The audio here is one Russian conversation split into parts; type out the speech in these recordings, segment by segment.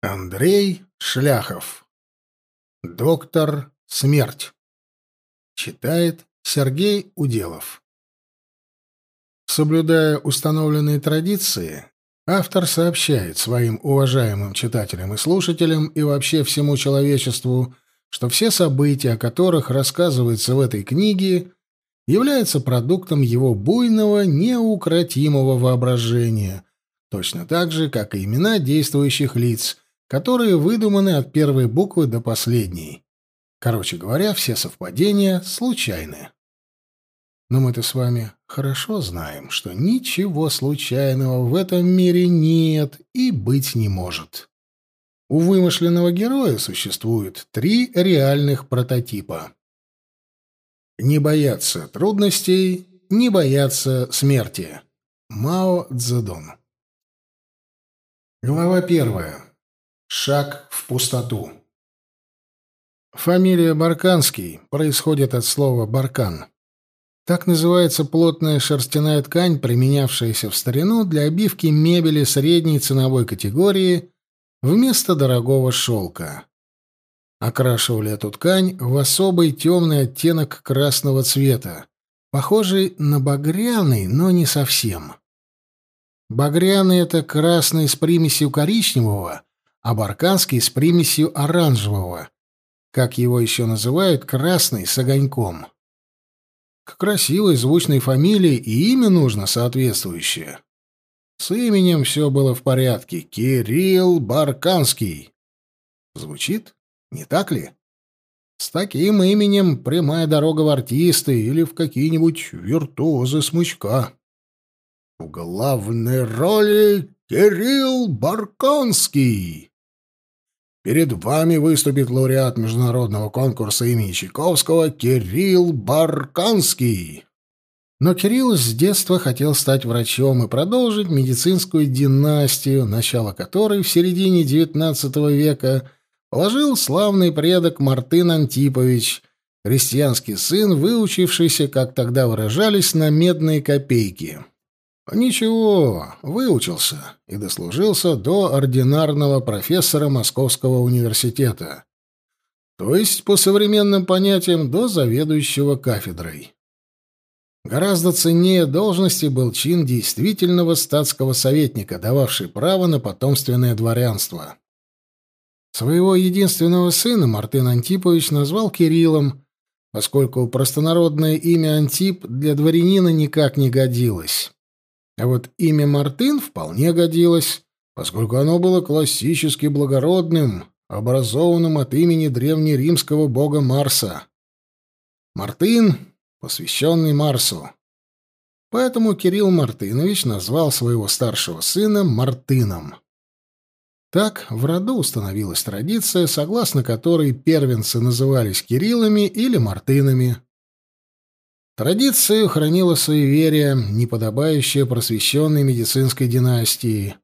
Андрей Шляхов. Доктор Смерть. Читает Сергей Уделов. Соблюдая установленные традиции, автор сообщает своим уважаемым читателям и слушателям и вообще всему человечеству, что все события, о которых рассказывается в этой книге, являются продуктом его буйного, неукротимого воображения, точно так же, как и имена действующих лиц – которые выдуманы от первой буквы до последней. Короче говоря, все совпадения случайны. Но мы-то с вами хорошо знаем, что ничего случайного в этом мире нет и быть не может. У вымышленного героя существует три реальных прототипа. Не бояться трудностей, не бояться смерти. Мао Цзэдун. Глава первая. Шаг в пустоту. Фамилия Барканский происходит от слова «баркан». Так называется плотная шерстяная ткань, применявшаяся в старину для обивки мебели средней ценовой категории вместо дорогого шелка. Окрашивали эту ткань в особый темный оттенок красного цвета, похожий на багряный, но не совсем. Багряный — это красный с примесью коричневого — а барканский с примесью оранжевого, как его еще называют, красный с огоньком. К красивой звучной фамилии и имя нужно соответствующее. С именем все было в порядке. Кирилл Барканский. Звучит? Не так ли? С таким именем прямая дорога в артисты или в какие-нибудь виртуозы смычка. В главной роли Кирилл Барканский. Перед вами выступит лауреат международного конкурса имени Чайковского Кирилл Барканский. Но Кирилл с детства хотел стать врачом и продолжить медицинскую династию, начало которой в середине XIX века положил славный предок Мартын Антипович, крестьянский сын, выучившийся, как тогда выражались, на медные копейки. Ничего, выучился и дослужился до ординарного профессора Московского университета. То есть, по современным понятиям, до заведующего кафедрой. Гораздо ценнее должности был чин действительного статского советника, дававший право на потомственное дворянство. Своего единственного сына Мартын Антипович назвал Кириллом, поскольку простонародное имя Антип для дворянина никак не годилось. А вот имя Мартын вполне годилось, поскольку оно было классически благородным, образованным от имени древнеримского бога Марса. Мартын, посвященный Марсу. Поэтому Кирилл Мартынович назвал своего старшего сына Мартыном. Так в роду установилась традиция, согласно которой первенцы назывались Кириллами или Мартынами. Традицию хранила суеверие, неподобающее просвещенной медицинской династии.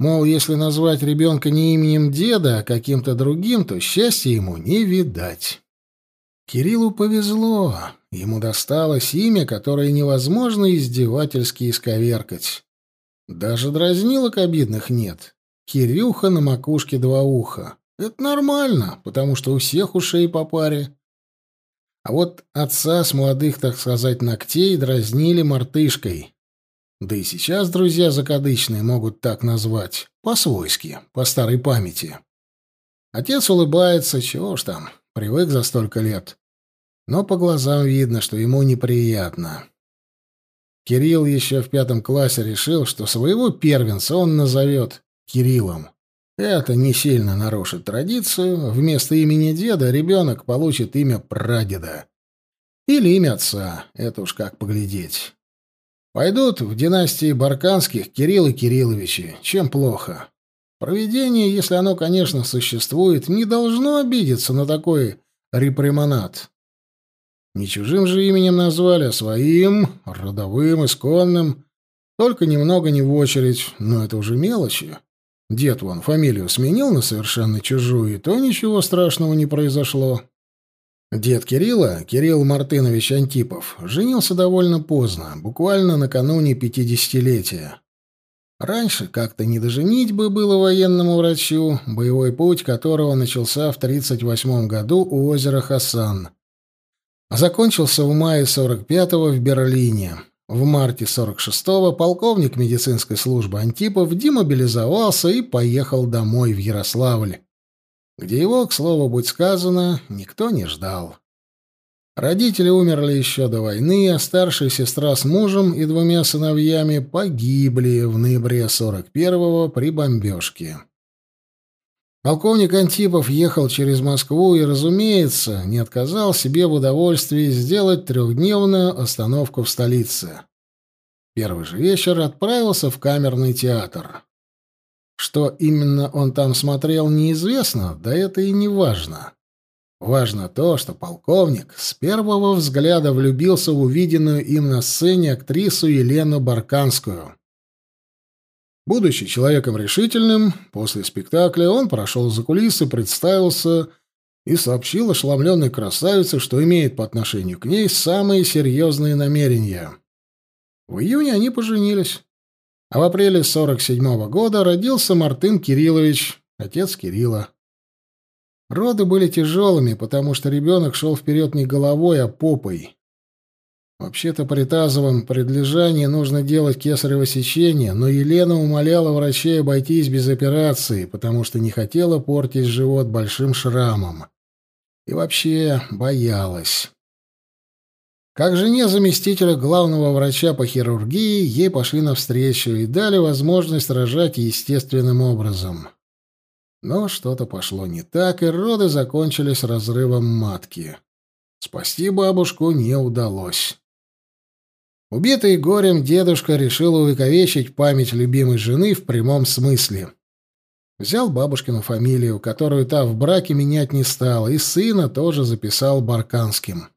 Мол, если назвать ребенка не именем деда, а каким-то другим, то счастья ему не видать. Кириллу повезло. Ему досталось имя, которое невозможно издевательски исковеркать. Даже дразнилок обидных нет. Кирюха на макушке два уха. Это нормально, потому что у всех ушей по паре. А вот отца с молодых, так сказать, ногтей дразнили мартышкой. Да и сейчас друзья закадычные могут так назвать. По-свойски, по старой памяти. Отец улыбается, чего ж там, привык за столько лет. Но по глазам видно, что ему неприятно. Кирилл еще в пятом классе решил, что своего первенца он назовет Кириллом. Это не сильно нарушит традицию. Вместо имени деда ребенок получит имя прадеда. Или имя отца. Это уж как поглядеть. Пойдут в династии Барканских Кирилл и Кирилловичи. Чем плохо? Провидение, если оно, конечно, существует, не должно обидеться на такой репримонат. Не чужим же именем назвали, а своим, родовым, исконным. Только немного не в очередь, но это уже мелочи. Дед вон фамилию сменил на совершенно чужую, и то ничего страшного не произошло. Дед Кирилла, Кирилл Мартынович Антипов, женился довольно поздно, буквально накануне пятидесятилетия. Раньше как-то не доженить бы было военному врачу, боевой путь которого начался в 1938 году у озера Хасан. Закончился в мае 45-го в Берлине. В марте 46-го полковник медицинской службы Антипов демобилизовался и поехал домой в Ярославль, где его, к слову будь сказано, никто не ждал. Родители умерли еще до войны, а старшая сестра с мужем и двумя сыновьями погибли в ноябре 41-го при бомбежке. Полковник Антипов ехал через Москву и, разумеется, не отказал себе в удовольствии сделать трехдневную остановку в столице. Первый же вечер отправился в камерный театр. Что именно он там смотрел, неизвестно, да это и не важно. Важно то, что полковник с первого взгляда влюбился в увиденную им на сцене актрису Елену Барканскую. Будучи человеком решительным, после спектакля он прошел за кулисы, представился и сообщил ошеломленной красавице, что имеет по отношению к ней самые серьезные намерения. В июне они поженились. А в апреле 47 -го года родился Мартын Кириллович, отец Кирилла. Роды были тяжелыми, потому что ребенок шел вперед не головой, а попой. Вообще-то при тазовом предлежании нужно делать кесарево сечение, но Елена умоляла врачей обойтись без операции, потому что не хотела портить живот большим шрамом. И вообще боялась. Как жене заместителя главного врача по хирургии, ей пошли навстречу и дали возможность рожать естественным образом. Но что-то пошло не так, и роды закончились разрывом матки. Спасти бабушку не удалось. Убитый горем дедушка решил увековечить память любимой жены в прямом смысле. Взял бабушкину фамилию, которую та в браке менять не стала, и сына тоже записал Барканским.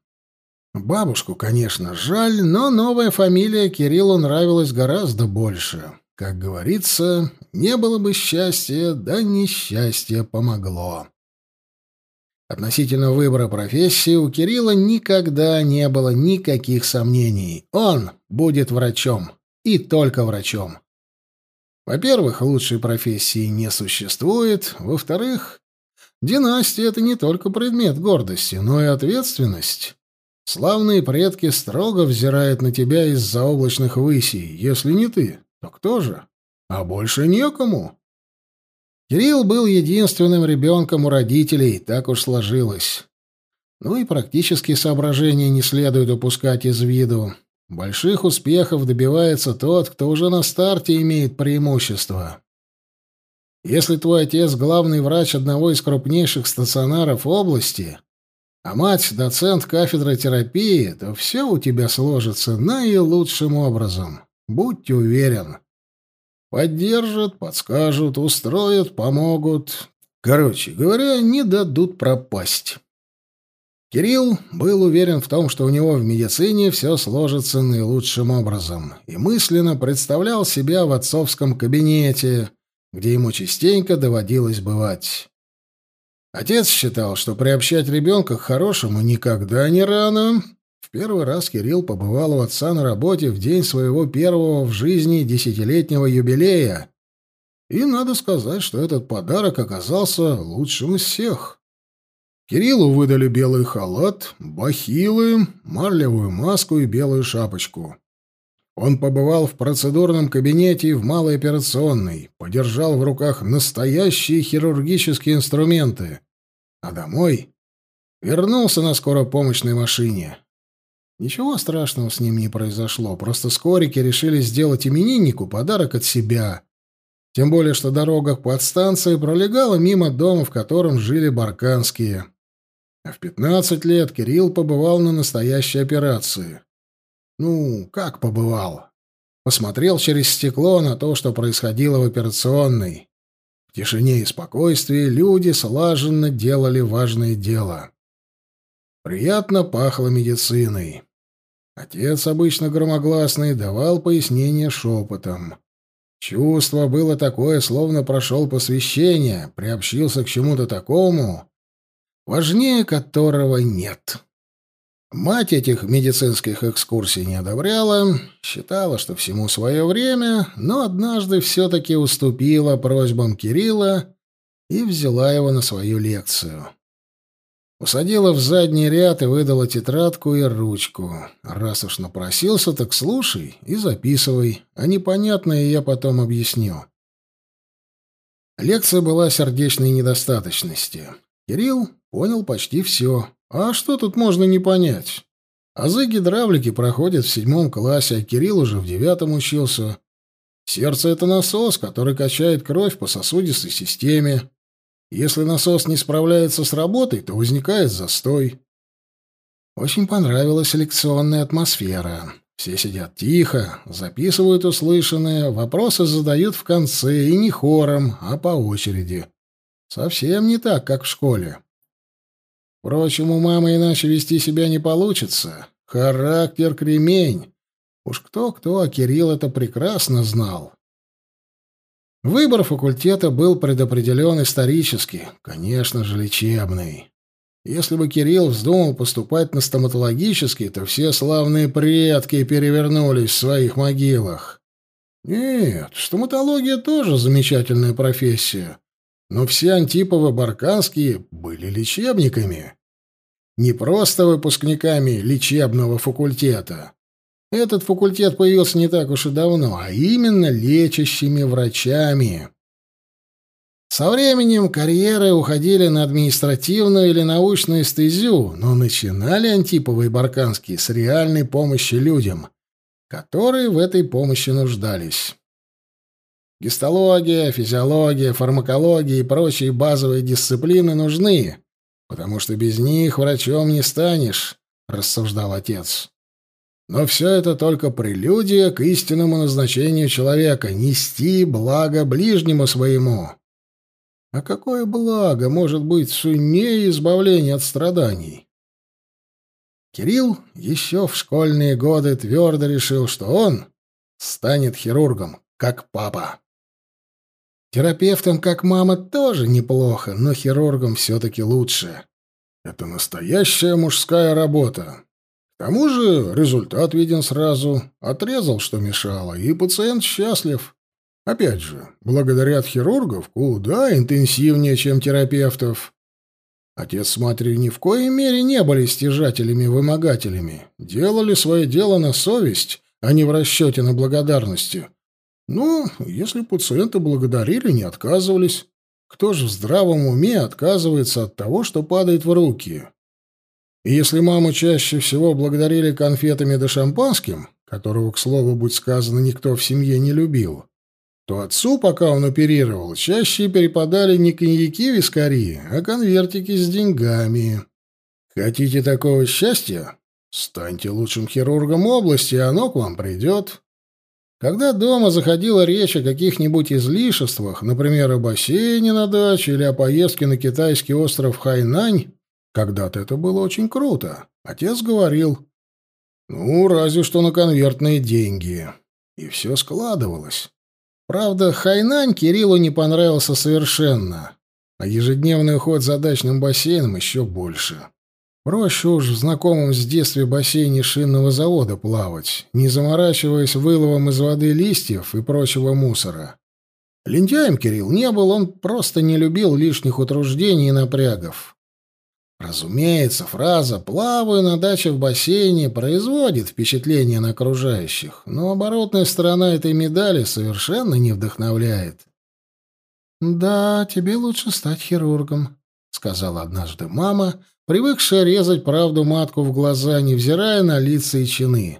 Бабушку, конечно, жаль, но новая фамилия Кириллу нравилась гораздо больше. Как говорится, не было бы счастья, да несчастье помогло. Относительно выбора профессии у Кирилла никогда не было никаких сомнений. Он будет врачом. И только врачом. Во-первых, лучшей профессии не существует. Во-вторых, династия — это не только предмет гордости, но и ответственность. Славные предки строго взирают на тебя из-за облачных высей, если не ты. То кто же? А больше некому. Кирилл был единственным ребенком у родителей, так уж сложилось. Ну и практические соображения не следует упускать из виду. Больших успехов добивается тот, кто уже на старте имеет преимущество. Если твой отец главный врач одного из крупнейших стационаров области, а мать доцент кафедры терапии, то все у тебя сложится наилучшим образом. Будь уверен. Поддержат, подскажут, устроят, помогут. Короче говоря, не дадут пропасть. Кирилл был уверен в том, что у него в медицине все сложится наилучшим образом, и мысленно представлял себя в отцовском кабинете, где ему частенько доводилось бывать. Отец считал, что приобщать ребенка к хорошему никогда не рано, в первый раз Кирилл побывал у отца на работе в день своего первого в жизни десятилетнего юбилея. И надо сказать, что этот подарок оказался лучшим из всех. Кириллу выдали белый халат, бахилы, марлевую маску и белую шапочку. Он побывал в процедурном кабинете и в малой операционной, подержал в руках настоящие хирургические инструменты, а домой вернулся на скоропомощной машине. Ничего страшного с ним не произошло, просто скорики решили сделать имениннику подарок от себя. Тем более, что дорога к подстанции пролегала мимо дома, в котором жили барканские. А в 15 лет Кирилл побывал на настоящей операции. Ну, как побывал? Посмотрел через стекло на то, что происходило в операционной. В тишине и спокойствии люди слаженно делали важное дело. Приятно пахло медициной. Отец, обычно громогласный, давал пояснения шепотом. Чувство было такое, словно прошел посвящение, приобщился к чему-то такому, важнее которого нет. Мать этих медицинских экскурсий не одобряла, считала, что всему свое время, но однажды все-таки уступила просьбам Кирилла и взяла его на свою лекцию. Усадила в задний ряд и выдала тетрадку и ручку. Раз уж напросился, так слушай и записывай, а непонятное я потом объясню. Лекция была сердечной недостаточности. Кирилл понял почти все, а что тут можно не понять? Азы гидравлики проходят в седьмом классе, а Кирилл уже в девятом учился. Сердце — это насос, который качает кровь по сосудистой системе. Если насос не справляется с работой, то возникает застой. Очень понравилась лекционная атмосфера. Все сидят тихо, записывают услышанное, вопросы задают в конце, и не хором, а по очереди. Совсем не так, как в школе. Впрочем, у мамы иначе вести себя не получится. Характер кремень. Уж кто-кто, а Кирилл это прекрасно знал. Выбор факультета был предопределен исторически, конечно же, лечебный. Если бы Кирилл вздумал поступать на стоматологический, то все славные предки перевернулись в своих могилах. Нет, стоматология тоже замечательная профессия но все Антиповы-Барканские были лечебниками. Не просто выпускниками лечебного факультета. Этот факультет появился не так уж и давно, а именно лечащими врачами. Со временем карьеры уходили на административную или научную стезю, но начинали Антиповы и Барканские с реальной помощи людям, которые в этой помощи нуждались. Гистология, физиология, фармакология и прочие базовые дисциплины нужны, потому что без них врачом не станешь, рассуждал отец. Но все это только прелюдия к истинному назначению человека — нести благо ближнему своему. А какое благо может быть суннее избавления от страданий? Кирилл еще в школьные годы твердо решил, что он станет хирургом, как папа. Терапевтом, как мама, тоже неплохо, но хирургом все-таки лучше. Это настоящая мужская работа. К тому же результат виден сразу. Отрезал, что мешало, и пациент счастлив. Опять же, благодаря хирургов куда интенсивнее, чем терапевтов. Отец с матерью ни в коей мере не были стяжателями-вымогателями. Делали свое дело на совесть, а не в расчете на благодарности. Ну, если пациенты благодарили, не отказывались. Кто же в здравом уме отказывается от того, что падает в руки? И если маму чаще всего благодарили конфетами да шампанским, которого, к слову, будь сказано, никто в семье не любил, то отцу, пока он оперировал, чаще перепадали не коньяки-вискари, а конвертики с деньгами. Хотите такого счастья? Станьте лучшим хирургом области, и оно к вам придет. Когда дома заходила речь о каких-нибудь излишествах, например, о бассейне на даче или о поездке на китайский остров Хайнань, когда-то это было очень круто. Отец говорил, ну, разве что на конвертные деньги. И все складывалось. Правда, Хайнань Кириллу не понравился совершенно, а ежедневный уход за дачным бассейном еще больше. Проще уж в знакомом с детства бассейне шинного завода плавать, не заморачиваясь выловом из воды листьев и прочего мусора. Лентяем Кирилл не был, он просто не любил лишних утруждений и напрягов. Разумеется, фраза «плаваю на даче в бассейне» производит впечатление на окружающих, но оборотная сторона этой медали совершенно не вдохновляет. «Да, тебе лучше стать хирургом», — сказала однажды мама, привыкшая резать правду матку в глаза, невзирая на лица и чины.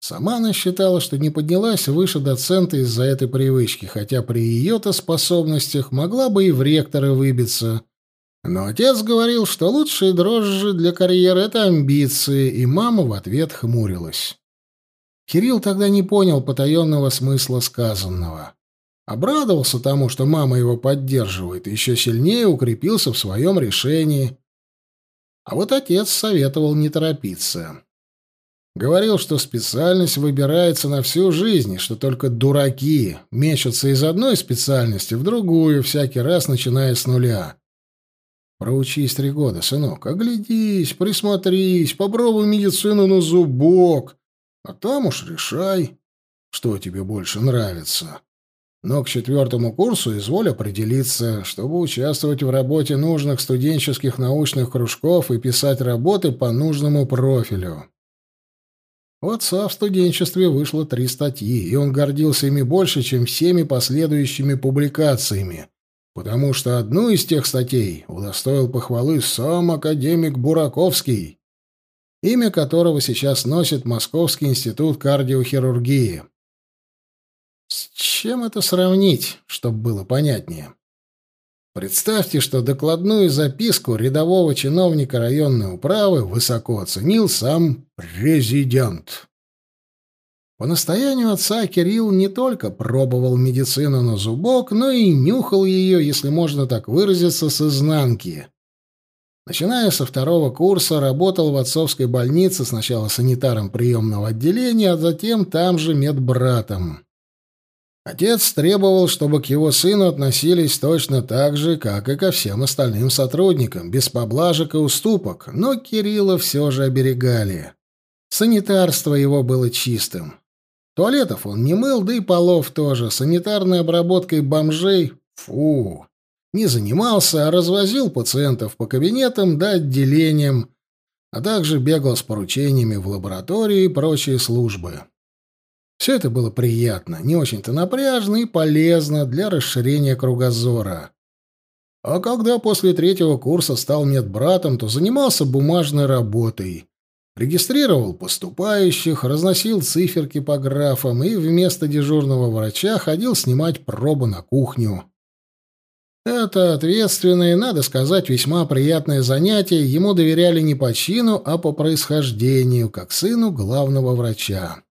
Сама она считала, что не поднялась выше доцента из-за этой привычки, хотя при ее-то способностях могла бы и в ректоры выбиться. Но отец говорил, что лучшие дрожжи для карьеры — это амбиции, и мама в ответ хмурилась. Кирилл тогда не понял потаенного смысла сказанного. Обрадовался тому, что мама его поддерживает, и еще сильнее укрепился в своем решении. А вот отец советовал не торопиться. Говорил, что специальность выбирается на всю жизнь, что только дураки мечутся из одной специальности в другую, всякий раз начиная с нуля. Проучись три года, сынок, оглядись, присмотрись, попробуй медицину на зубок, а там уж решай, что тебе больше нравится. Но к четвертому курсу изволь определиться, чтобы участвовать в работе нужных студенческих научных кружков и писать работы по нужному профилю. У отца в студенчестве вышло три статьи, и он гордился ими больше, чем всеми последующими публикациями, потому что одну из тех статей удостоил похвалы сам академик Бураковский, имя которого сейчас носит Московский институт кардиохирургии. С чем это сравнить, чтобы было понятнее? Представьте, что докладную записку рядового чиновника районной управы высоко оценил сам президент. По настоянию отца Кирилл не только пробовал медицину на зубок, но и нюхал ее, если можно так выразиться, с изнанки. Начиная со второго курса, работал в отцовской больнице сначала санитаром приемного отделения, а затем там же медбратом. Отец требовал, чтобы к его сыну относились точно так же, как и ко всем остальным сотрудникам, без поблажек и уступок, но Кирилла все же оберегали. Санитарство его было чистым. Туалетов он не мыл, да и полов тоже. Санитарной обработкой бомжей — фу! Не занимался, а развозил пациентов по кабинетам да отделениям, а также бегал с поручениями в лаборатории и прочие службы. Все это было приятно, не очень-то напряжно и полезно для расширения кругозора. А когда после третьего курса стал медбратом, то занимался бумажной работой. Регистрировал поступающих, разносил циферки по графам и вместо дежурного врача ходил снимать пробу на кухню. Это ответственное, надо сказать, весьма приятное занятие ему доверяли не по чину, а по происхождению, как сыну главного врача.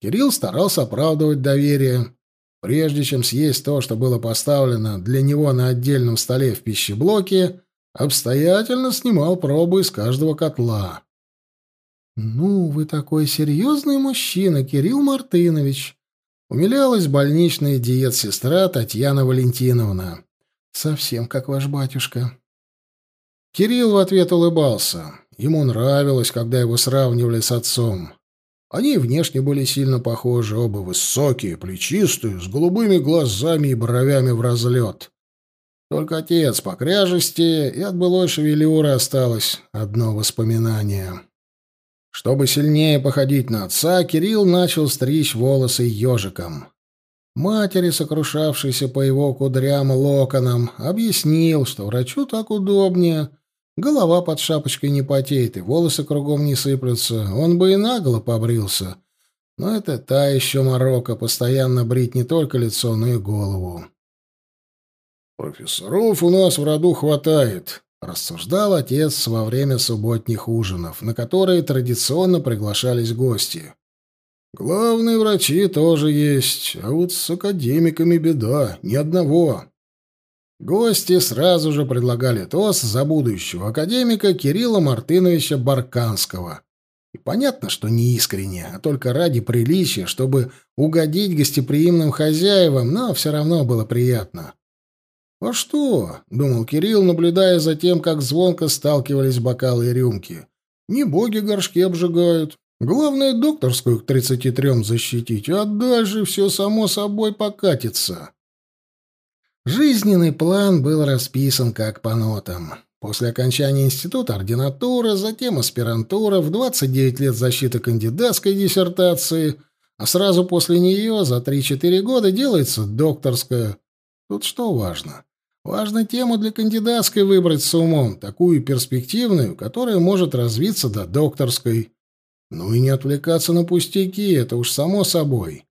Кирилл старался оправдывать доверие. Прежде чем съесть то, что было поставлено для него на отдельном столе в пищеблоке, обстоятельно снимал пробы из каждого котла. «Ну, вы такой серьезный мужчина, Кирилл Мартынович», — умилялась больничная диет-сестра Татьяна Валентиновна. «Совсем как ваш батюшка». Кирилл в ответ улыбался. Ему нравилось, когда его сравнивали с отцом. Они внешне были сильно похожи, оба высокие, плечистые, с голубыми глазами и бровями в разлет. Только отец по кряжести, и от былой шевелюры осталось одно воспоминание. Чтобы сильнее походить на отца, Кирилл начал стричь волосы ежиком. Матери, сокрушавшейся по его кудрям локонам, объяснил, что врачу так удобнее, Голова под шапочкой не потеет, и волосы кругом не сыплются. Он бы и нагло побрился. Но это та еще морока, постоянно брить не только лицо, но и голову. «Профессоров у нас в роду хватает», — рассуждал отец во время субботних ужинов, на которые традиционно приглашались гости. «Главные врачи тоже есть, а вот с академиками беда, ни одного. Гости сразу же предлагали тост за будущего академика Кирилла Мартыновича Барканского. И понятно, что не искренне, а только ради приличия, чтобы угодить гостеприимным хозяевам, но все равно было приятно. «А что?» — думал Кирилл, наблюдая за тем, как звонко сталкивались бокалы и рюмки. «Не боги горшки обжигают. Главное, докторскую к тридцати трем защитить, а дальше все само собой покатится». Жизненный план был расписан как по нотам. После окончания института ординатура, затем аспирантура, в 29 лет защита кандидатской диссертации, а сразу после нее за 3-4 года делается докторская. Тут что важно? Важно тему для кандидатской выбрать с умом, такую перспективную, которая может развиться до докторской. Ну и не отвлекаться на пустяки, это уж само собой.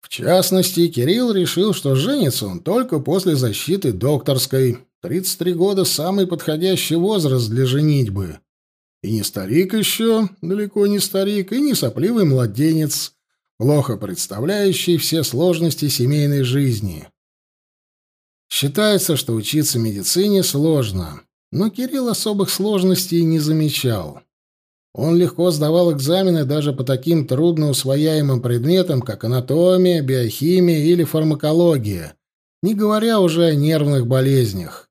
В частности, Кирилл решил, что женится он только после защиты докторской. 33 года — самый подходящий возраст для женитьбы. И не старик еще, далеко не старик, и не сопливый младенец, плохо представляющий все сложности семейной жизни. Считается, что учиться медицине сложно, но Кирилл особых сложностей не замечал. Он легко сдавал экзамены даже по таким трудно усвояемым предметам, как анатомия, биохимия или фармакология, не говоря уже о нервных болезнях.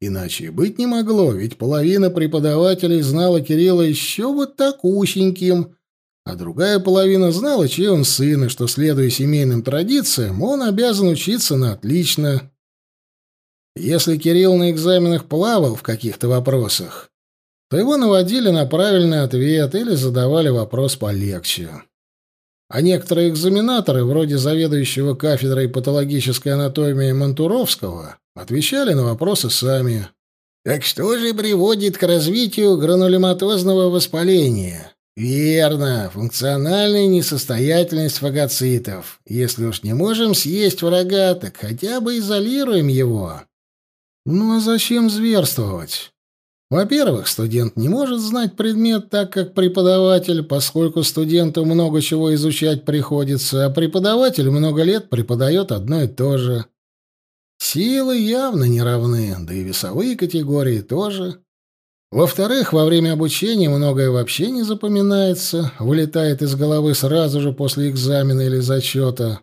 Иначе и быть не могло, ведь половина преподавателей знала Кирилла еще вот такущеньким, а другая половина знала, чей он сын, и что, следуя семейным традициям, он обязан учиться на отлично. Если Кирилл на экзаменах плавал в каких-то вопросах, то его наводили на правильный ответ или задавали вопрос полегче. А некоторые экзаменаторы, вроде заведующего кафедрой патологической анатомии Мантуровского, отвечали на вопросы сами. Так что же приводит к развитию гранулематозного воспаления? Верно, функциональная несостоятельность фагоцитов. Если уж не можем съесть врага, так хотя бы изолируем его. Ну а зачем зверствовать? Во-первых, студент не может знать предмет так, как преподаватель, поскольку студенту много чего изучать приходится, а преподаватель много лет преподает одно и то же. Силы явно не равны, да и весовые категории тоже. Во-вторых, во время обучения многое вообще не запоминается, вылетает из головы сразу же после экзамена или зачета.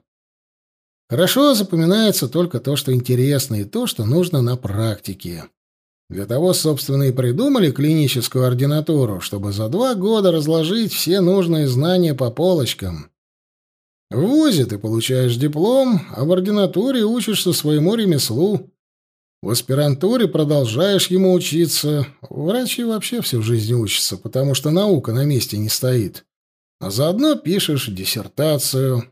Хорошо запоминается только то, что интересно, и то, что нужно на практике. Для того, собственно, и придумали клиническую ординатуру, чтобы за два года разложить все нужные знания по полочкам. В ВУЗе ты получаешь диплом, а в ординатуре учишься своему ремеслу. В аспирантуре продолжаешь ему учиться. Врачи вообще всю жизнь учатся, потому что наука на месте не стоит. А заодно пишешь диссертацию.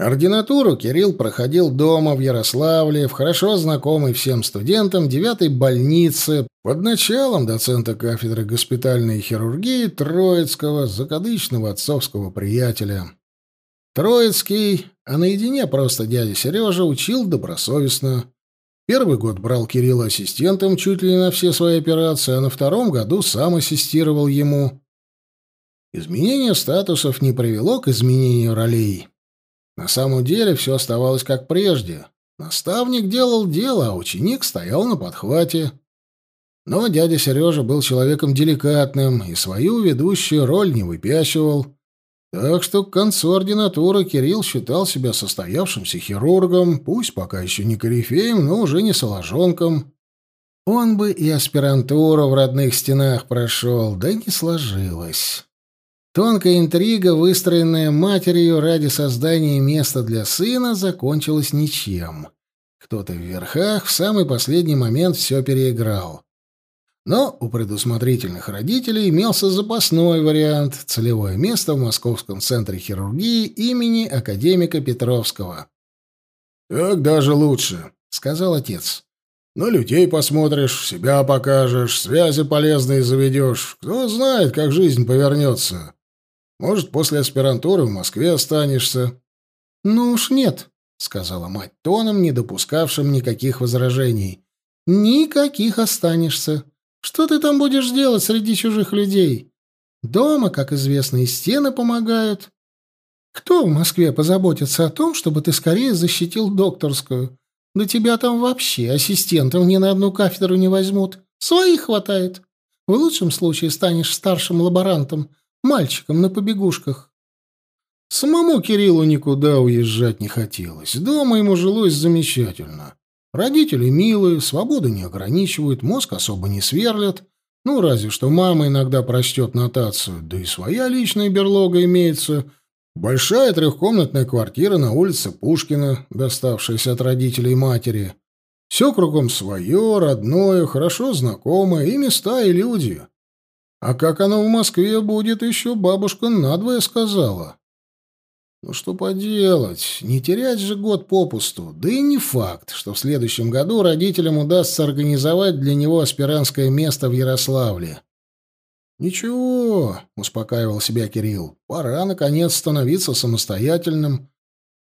Ординатуру Кирилл проходил дома в Ярославле, в хорошо знакомой всем студентам девятой больнице, под началом доцента кафедры госпитальной хирургии Троицкого, закадычного отцовского приятеля. Троицкий, а наедине просто дядя Сережа, учил добросовестно. Первый год брал Кирилла ассистентом чуть ли не на все свои операции, а на втором году сам ассистировал ему. Изменение статусов не привело к изменению ролей. На самом деле все оставалось как прежде. Наставник делал дело, а ученик стоял на подхвате. Но дядя Сережа был человеком деликатным и свою ведущую роль не выпячивал. Так что к концу ординатуры Кирилл считал себя состоявшимся хирургом, пусть пока еще не корифеем, но уже не соложонком. Он бы и аспирантуру в родных стенах прошел, да не сложилось. Тонкая интрига, выстроенная матерью ради создания места для сына, закончилась ничем. Кто-то в верхах в самый последний момент все переиграл. Но у предусмотрительных родителей имелся запасной вариант — целевое место в Московском центре хирургии имени академика Петровского. «Так даже лучше», — сказал отец. «На людей посмотришь, себя покажешь, связи полезные заведешь. Кто знает, как жизнь повернется. Может, после аспирантуры в Москве останешься?» «Ну уж нет», — сказала мать тоном, не допускавшим никаких возражений. «Никаких останешься. Что ты там будешь делать среди чужих людей? Дома, как известно, и стены помогают. Кто в Москве позаботится о том, чтобы ты скорее защитил докторскую? Да тебя там вообще ассистентов ни на одну кафедру не возьмут. Своих хватает. В лучшем случае станешь старшим лаборантом, мальчиком на побегушках. Самому Кириллу никуда уезжать не хотелось. Дома ему жилось замечательно. Родители милые, свободы не ограничивают, мозг особо не сверлят. Ну, разве что мама иногда прочтет нотацию, да и своя личная берлога имеется. Большая трехкомнатная квартира на улице Пушкина, доставшаяся от родителей матери. Все кругом свое, родное, хорошо знакомое, и места, и люди. А как оно в Москве будет, еще бабушка надвое сказала. Ну что поделать, не терять же год попусту. Да и не факт, что в следующем году родителям удастся организовать для него аспирантское место в Ярославле. «Ничего», — успокаивал себя Кирилл, — «пора, наконец, становиться самостоятельным.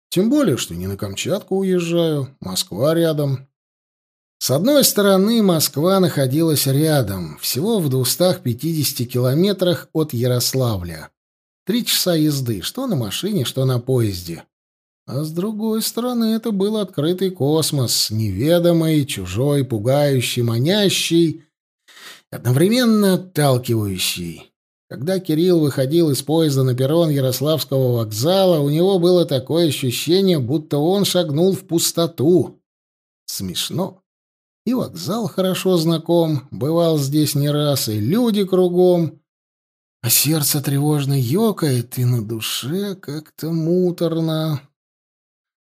Тем более, что не на Камчатку уезжаю, Москва рядом, с одной стороны, Москва находилась рядом, всего в 250 километрах от Ярославля. Три часа езды, что на машине, что на поезде. А с другой стороны, это был открытый космос, неведомый, чужой, пугающий, манящий, одновременно отталкивающий. Когда Кирилл выходил из поезда на перрон Ярославского вокзала, у него было такое ощущение, будто он шагнул в пустоту. Смешно И вокзал хорошо знаком, бывал здесь не раз, и люди кругом. А сердце тревожно ёкает, и на душе как-то муторно.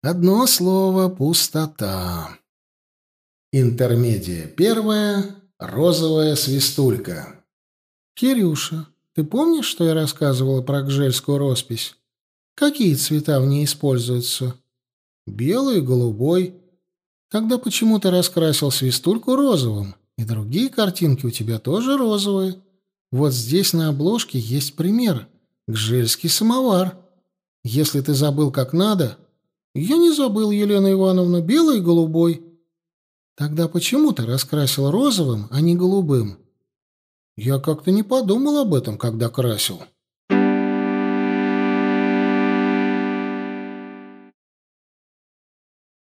Одно слово — пустота. Интермедия первая — розовая свистулька. «Кирюша, ты помнишь, что я рассказывала про гжельскую роспись? Какие цвета в ней используются?» «Белый и голубой. Тогда почему ты раскрасил свистульку розовым? И другие картинки у тебя тоже розовые. Вот здесь на обложке есть пример. Гжельский самовар. Если ты забыл как надо, я не забыл, Елена Ивановна, белый и голубой. Тогда почему ты раскрасил розовым, а не голубым? Я как-то не подумал об этом, когда красил.